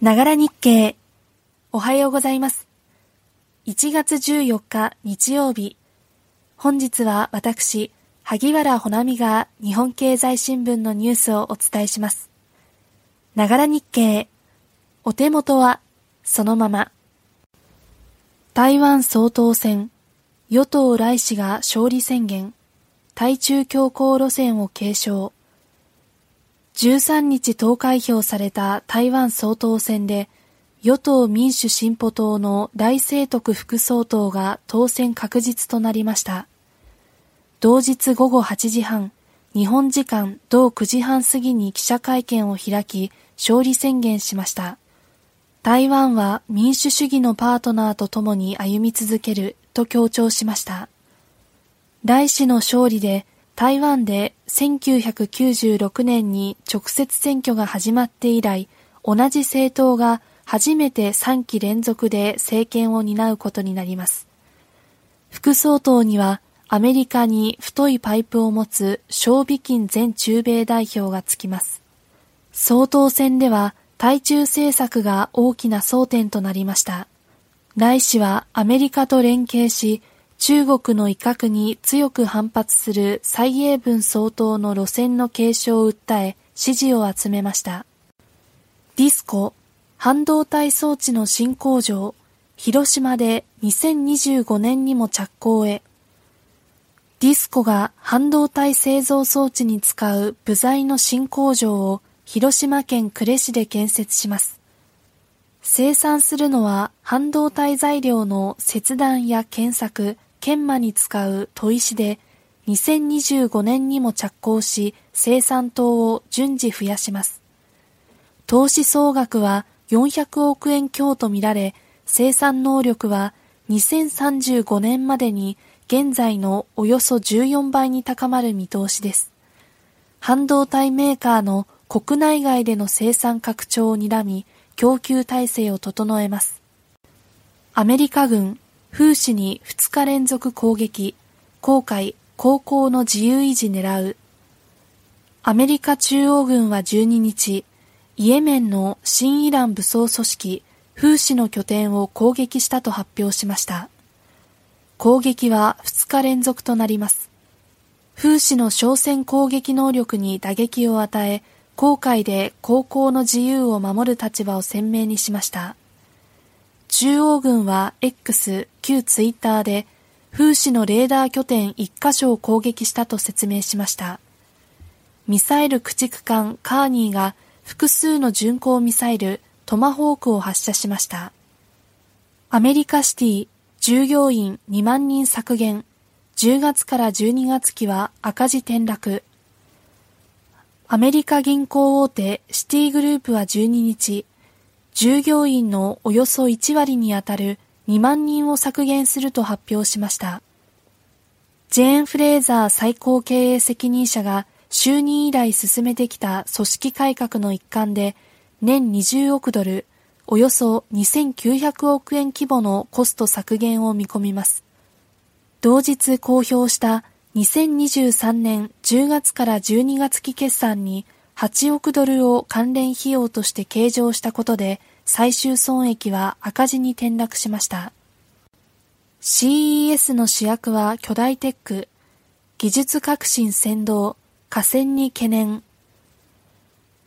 ながら日経。おはようございます。1月14日日曜日。本日は私、萩原ほなみが日本経済新聞のニュースをお伝えします。ながら日経。お手元はそのまま。台湾総統選。与党来氏が勝利宣言。対中強硬路線を継承。13日投開票された台湾総統選で、与党民主進歩党の大清徳副総統が当選確実となりました。同日午後8時半、日本時間同9時半過ぎに記者会見を開き、勝利宣言しました。台湾は民主主義のパートナーと共に歩み続けると強調しました。来氏の勝利で台湾で1996年に直接選挙が始まって以来、同じ政党が初めて3期連続で政権を担うことになります。副総統にはアメリカに太いパイプを持つ小美金前中米代表がつきます。総統選では対中政策が大きな争点となりました。来氏はアメリカと連携し、中国の威嚇に強く反発する蔡英文総統の路線の継承を訴え支持を集めました。ディスコ、半導体装置の新工場、広島で2025年にも着工へ。ディスコが半導体製造装置に使う部材の新工場を広島県呉市で建設します。生産するのは半導体材料の切断や検索、研磨に使う砥石で2025年にも着工し生産等を順次増やします。投資総額は400億円強とみられ生産能力は2035年までに現在のおよそ14倍に高まる見通しです。半導体メーカーの国内外での生産拡張を睨み、供給体制を整えます。アメリカ軍風刺に2日連続攻撃、航海、航行の自由維持狙う。アメリカ中央軍は12日、イエメンの新イラン武装組織、風刺の拠点を攻撃したと発表しました。攻撃は2日連続となります。風刺の商船攻撃能力に打撃を与え、航海で航行の自由を守る立場を鮮明にしました。中央軍は X、旧ツイッターで、風刺のレーダー拠点1カ所を攻撃したと説明しました。ミサイル駆逐艦カーニーが複数の巡航ミサイルトマホークを発射しました。アメリカシティ従業員2万人削減10月から12月期は赤字転落アメリカ銀行大手シティグループは12日従業員のおよそ1割にあたる2万人を削減すると発表しました。ジェーン・フレーザー最高経営責任者が就任以来進めてきた組織改革の一環で年20億ドル、およそ2900億円規模のコスト削減を見込みます。同日公表した2023年10月から12月期決算に8億ドルを関連費用として計上したことで最終損益は赤字に転落しました。CES の主役は巨大テック、技術革新先導、河川に懸念。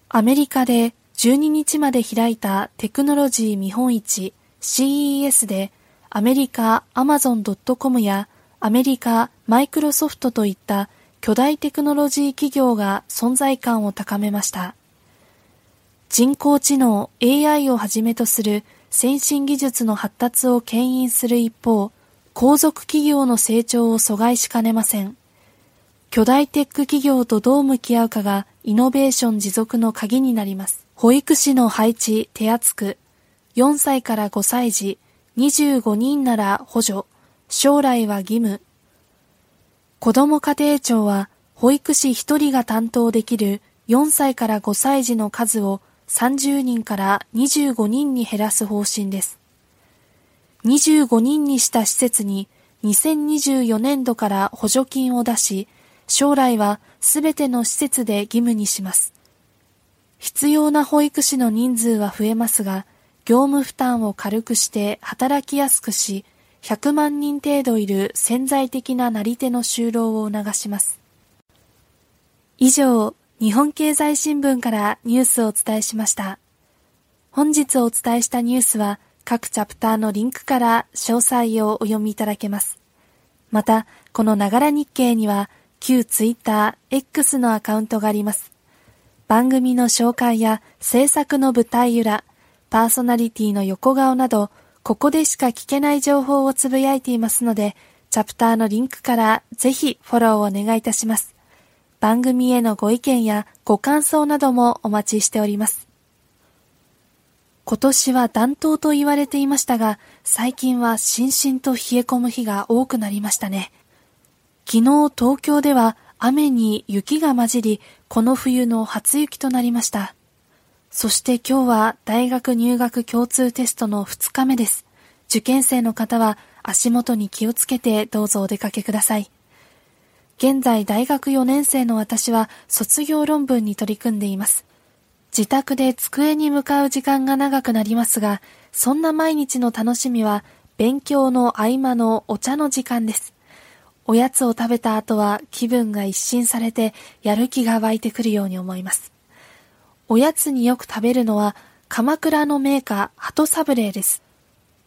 アメリカで12日まで開いたテクノロジー見本市 CES でアメリカ Amazon.com やアメリカマイクロソフトといった巨大テクノロジー企業が存在感を高めました。人工知能 AI をはじめとする先進技術の発達を牽引する一方、後続企業の成長を阻害しかねません。巨大テック企業とどう向き合うかがイノベーション持続の鍵になります。保育士の配置手厚く、4歳から5歳児、25人なら補助、将来は義務、子ども家庭庁は保育士1人が担当できる4歳から5歳児の数を30人から25人に減らす方針です。25人にした施設に2024年度から補助金を出し、将来はすべての施設で義務にします。必要な保育士の人数は増えますが、業務負担を軽くして働きやすくし、100万人程度いる潜在的ななり手の就労を促します。以上、日本経済新聞からニュースをお伝えしました。本日お伝えしたニュースは各チャプターのリンクから詳細をお読みいただけます。また、このながら日経には旧ツイッター X のアカウントがあります。番組の紹介や制作の舞台裏、パーソナリティの横顔など、ここでしか聞けない情報をつぶやいていますので、チャプターのリンクからぜひフォローをお願いいたします。番組へのご意見やご感想などもお待ちしております。今年は暖冬と言われていましたが、最近はしんしんと冷え込む日が多くなりましたね。昨日東京では雨に雪が混じり、この冬の初雪となりました。そして今日は大学入学共通テストの2日目です。受験生の方は足元に気をつけてどうぞお出かけください。現在大学4年生の私は卒業論文に取り組んでいます。自宅で机に向かう時間が長くなりますが、そんな毎日の楽しみは勉強の合間のお茶の時間です。おやつを食べた後は気分が一新されてやる気が湧いてくるように思います。おやつによく食べるのは鎌倉のメーカー鳩サブレーです。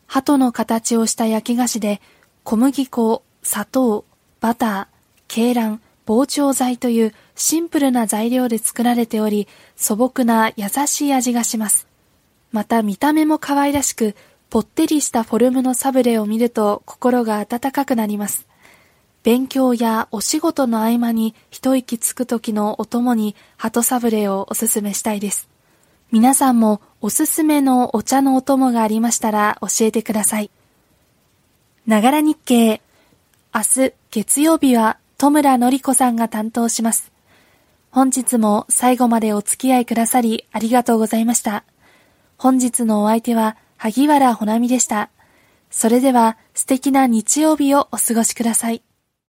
鳩の形をした焼き菓子で小麦粉、砂糖、バター、鶏卵、膨張剤というシンプルな材料で作られており、素朴な優しい味がします。また見た目も可愛らしく、ぽってりしたフォルムのサブレを見ると心が温かくなります。勉強やお仕事の合間に一息つく時のお供に鳩サブレをおすすめしたいです。皆さんもおすすめのお茶のお供がありましたら教えてください。ながら日経。明日月曜日は戸村のり子さんが担当します。本日も最後までお付き合いくださりありがとうございました。本日のお相手は萩原ほなみでした。それでは素敵な日曜日をお過ごしください。